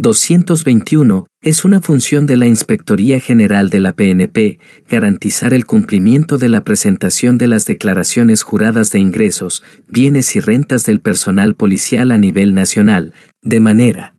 221. Es una función de la Inspectoría General de la PNP garantizar el cumplimiento de la presentación de las declaraciones juradas de ingresos, bienes y rentas del personal policial a nivel nacional, de manera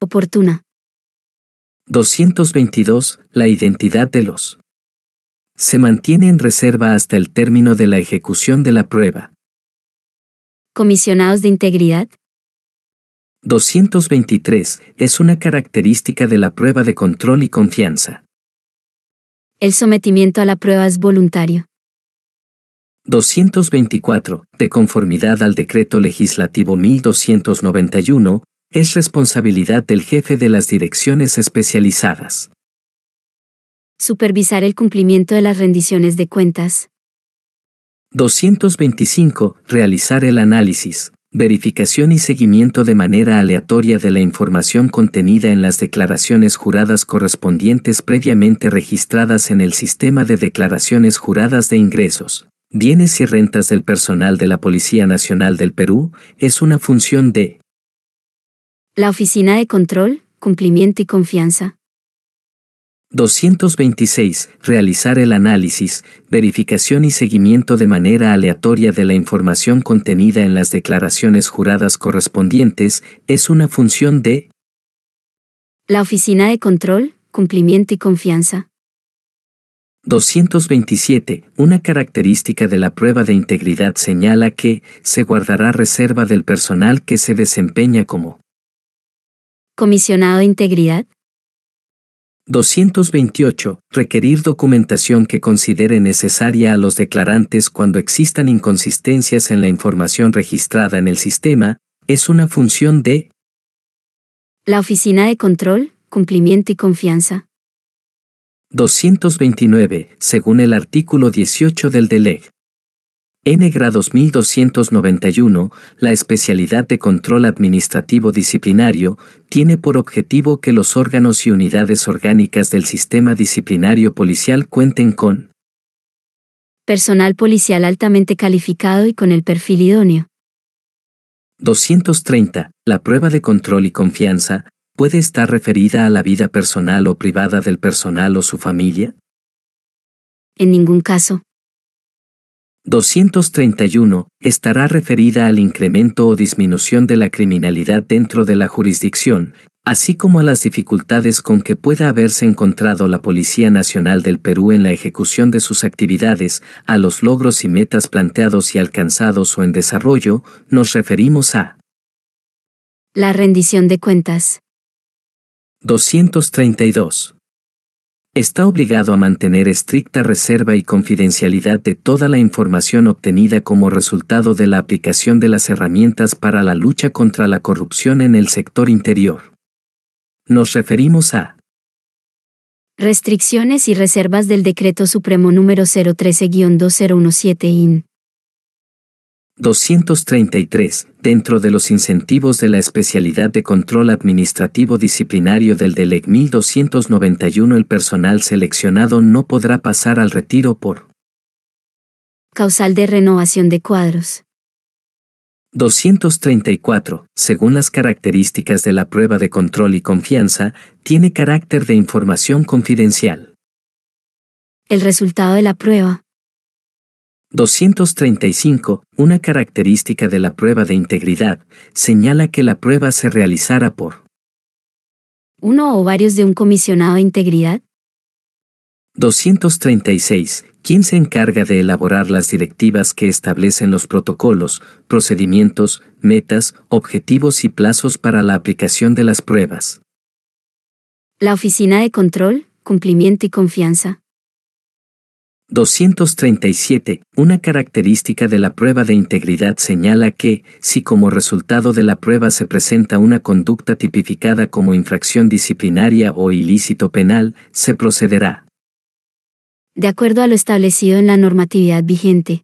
oportuna. 222. La identidad de los se mantiene en reserva hasta el término de la ejecución de la prueba. Comisionados de integridad. 223 es una característica de la prueba de control y confianza. El sometimiento a la prueba es voluntario. 224, de conformidad al decreto legislativo 1291, es responsabilidad del jefe de las direcciones especializadas. Supervisar el cumplimiento de las rendiciones de cuentas. 225, realizar el análisis, verificación y seguimiento de manera aleatoria de la información contenida en las declaraciones juradas correspondientes previamente registradas en el sistema de declaraciones juradas de ingresos, bienes y rentas del personal de la Policía Nacional del Perú, es una función de la Oficina de Control, Cumplimiento y Confianza. 226. Realizar el análisis, verificación y seguimiento de manera aleatoria de la información contenida en las declaraciones juradas correspondientes es una función de la Oficina de Control, Cumplimiento y Confianza. 227. Una característica de la prueba de integridad señala que se guardará reserva del personal que se desempeña como comisionado de integridad, 228. Requerir documentación que considere necesaria a los declarantes cuando existan inconsistencias en la información registrada en el sistema, es una función de la Oficina de Control, Cumplimiento y Confianza. 229. Según el artículo 18 del DELEG. N. 2291, la especialidad de control administrativo disciplinario, tiene por objetivo que los órganos y unidades orgánicas del sistema disciplinario policial cuenten con personal policial altamente calificado y con el perfil idóneo. 230. La prueba de control y confianza puede estar referida a la vida personal o privada del personal o su familia. En ningún caso. 231 estará referida al incremento o disminución de la criminalidad dentro de la jurisdicción, así como a las dificultades con que pueda haberse encontrado la Policía Nacional del Perú en la ejecución de sus actividades, a los logros y metas planteados y alcanzados o en desarrollo, nos referimos a la rendición de cuentas. 232 está obligado a mantener estricta reserva y confidencialidad de toda la información obtenida como resultado de la aplicación de las herramientas para la lucha contra la corrupción en el sector interior. Nos referimos a restricciones y reservas del Decreto Supremo número 013-2017 IN. 233. Dentro de los incentivos de la especialidad de control administrativo disciplinario del DELEC 1291 el personal seleccionado no podrá pasar al retiro por causal de renovación de cuadros. 234. Según las características de la prueba de control y confianza, tiene carácter de información confidencial. El resultado de la prueba, 235. Una característica de la prueba de integridad señala que la prueba se realizará por uno o varios de un comisionado de integridad. 236. ¿Quién se encarga de elaborar las directivas que establecen los protocolos, procedimientos, metas, objetivos y plazos para la aplicación de las pruebas? La Oficina de Control, Cumplimiento y Confianza. 237. Una característica de la prueba de integridad señala que, si como resultado de la prueba se presenta una conducta tipificada como infracción disciplinaria o ilícito penal, se procederá. De acuerdo a lo establecido en la normatividad vigente.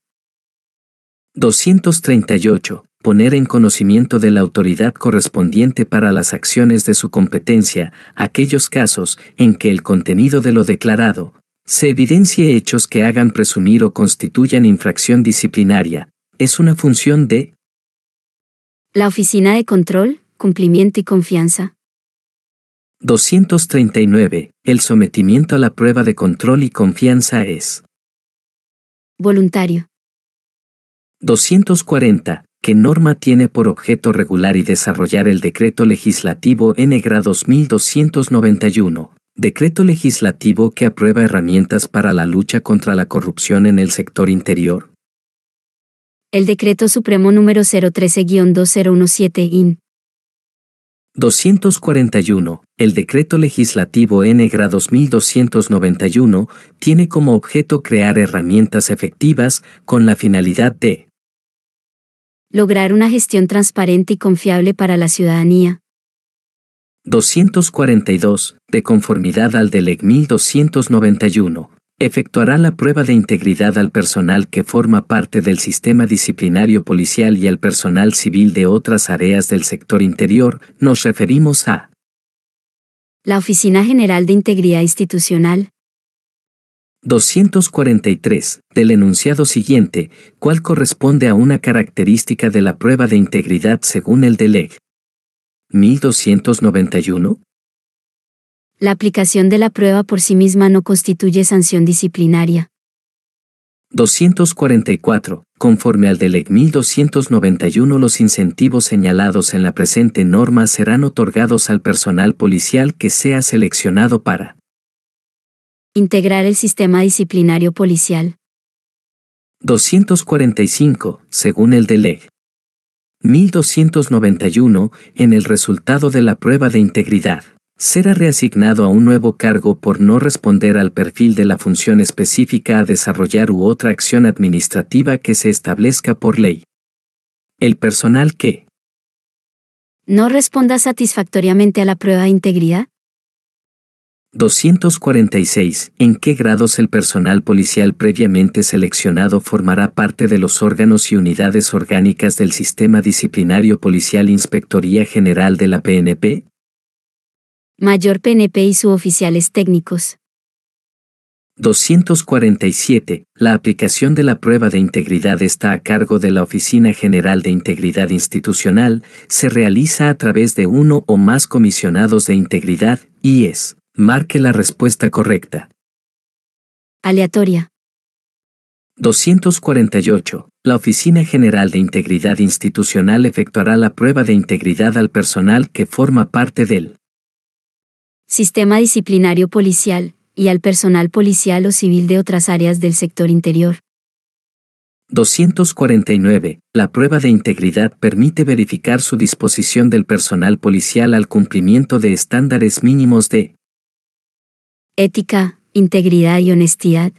238. Poner en conocimiento de la autoridad correspondiente para las acciones de su competencia aquellos casos en que el contenido de lo declarado, se evidencie hechos que hagan presumir o constituyan infracción disciplinaria. Es una función de la Oficina de Control, cumplimiento y confianza. 239. El sometimiento a la prueba de control y confianza es voluntario. 240. ¿Qué norma tiene por objeto regular y desarrollar el decreto legislativo N 2291? Decreto legislativo que aprueba herramientas para la lucha contra la corrupción en el sector interior. El Decreto Supremo número 013-2017 IN. 241. El Decreto Legislativo N 2291 tiene como objeto crear herramientas efectivas con la finalidad de lograr una gestión transparente y confiable para la ciudadanía, 242, de conformidad al DELEG 1291, efectuará la prueba de integridad al personal que forma parte del sistema disciplinario policial y al personal civil de otras áreas del sector interior, nos referimos a la Oficina General de Integridad Institucional. 243, del enunciado siguiente, cuál corresponde a una característica de la prueba de integridad según el DELEG. 1291? La aplicación de la prueba por sí misma no constituye sanción disciplinaria. 244. Conforme al DELEC 1291 los incentivos señalados en la presente norma serán otorgados al personal policial que sea seleccionado para integrar el sistema disciplinario policial. 245. Según el DELEG, 1291, en el resultado de la prueba de integridad, será reasignado a un nuevo cargo por no responder al perfil de la función específica a desarrollar u otra acción administrativa que se establezca por ley. El personal que no responda satisfactoriamente a la prueba de integridad 246. ¿En qué grados el personal policial previamente seleccionado formará parte de los órganos y unidades orgánicas del sistema disciplinario policial Inspectoría General de la PNP? Mayor PNP y suboficiales técnicos. 247. La aplicación de la prueba de integridad está a cargo de la Oficina General de Integridad Institucional, se realiza a través de uno o más comisionados de integridad, y es Marque la respuesta correcta. Aleatoria. 248. La Oficina General de Integridad Institucional efectuará la prueba de integridad al personal que forma parte del sistema disciplinario policial y al personal policial o civil de otras áreas del sector interior. 249. La prueba de integridad permite verificar su disposición del personal policial al cumplimiento de estándares mínimos de ética, integridad y honestidad.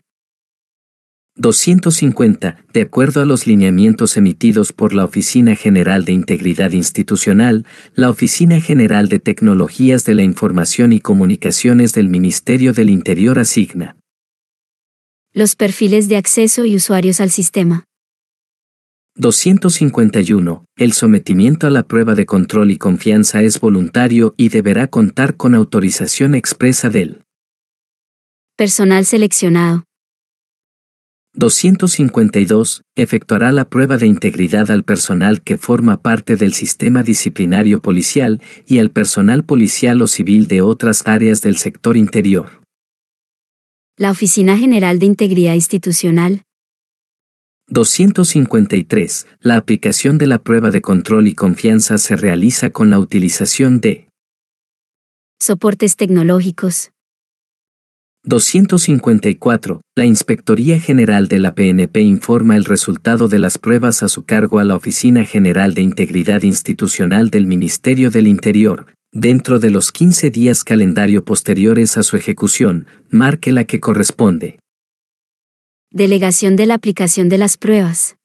250. De acuerdo a los lineamientos emitidos por la Oficina General de Integridad Institucional, la Oficina General de Tecnologías de la Información y Comunicaciones del Ministerio del Interior asigna los perfiles de acceso y usuarios al sistema. 251. El sometimiento a la prueba de control y confianza es voluntario y deberá contar con autorización expresa del Personal seleccionado. 252. Efectuará la prueba de integridad al personal que forma parte del sistema disciplinario policial y al personal policial o civil de otras áreas del sector interior. La Oficina General de Integridad Institucional. 253. La aplicación de la prueba de control y confianza se realiza con la utilización de soportes tecnológicos. 254. La Inspectoría General de la PNP informa el resultado de las pruebas a su cargo a la Oficina General de Integridad Institucional del Ministerio del Interior. Dentro de los 15 días calendario posteriores a su ejecución, marque la que corresponde. Delegación de la aplicación de las pruebas.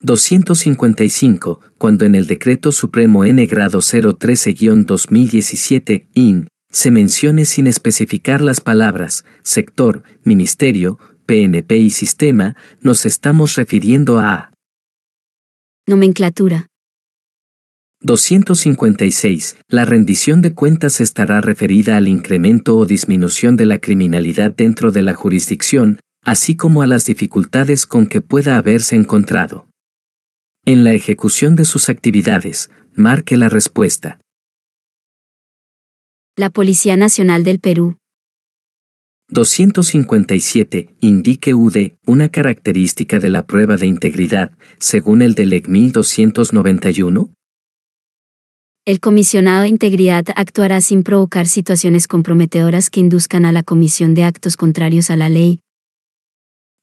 255. Cuando en el Decreto Supremo N grado 013-2017, IN, se mencione sin especificar las palabras sector, ministerio, PNP y sistema, nos estamos refiriendo a nomenclatura. 256. La rendición de cuentas estará referida al incremento o disminución de la criminalidad dentro de la jurisdicción, así como a las dificultades con que pueda haberse encontrado. En la ejecución de sus actividades, marque la respuesta. La Policía Nacional del Perú. 257. Indique UD, una característica de la prueba de integridad, según el del EC 1291. El comisionado de integridad actuará sin provocar situaciones comprometedoras que induzcan a la comisión de actos contrarios a la ley.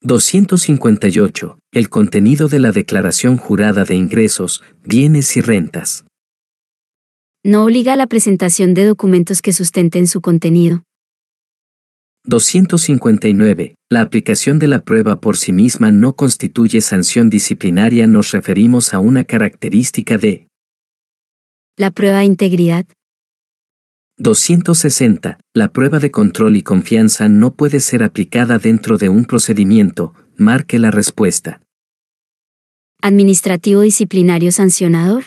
258. El contenido de la declaración jurada de ingresos, bienes y rentas. No obliga a la presentación de documentos que sustenten su contenido. 259. La aplicación de la prueba por sí misma no constituye sanción disciplinaria. Nos referimos a una característica de la prueba de integridad. 260. La prueba de control y confianza no puede ser aplicada dentro de un procedimiento. Marque la respuesta. Administrativo disciplinario sancionador.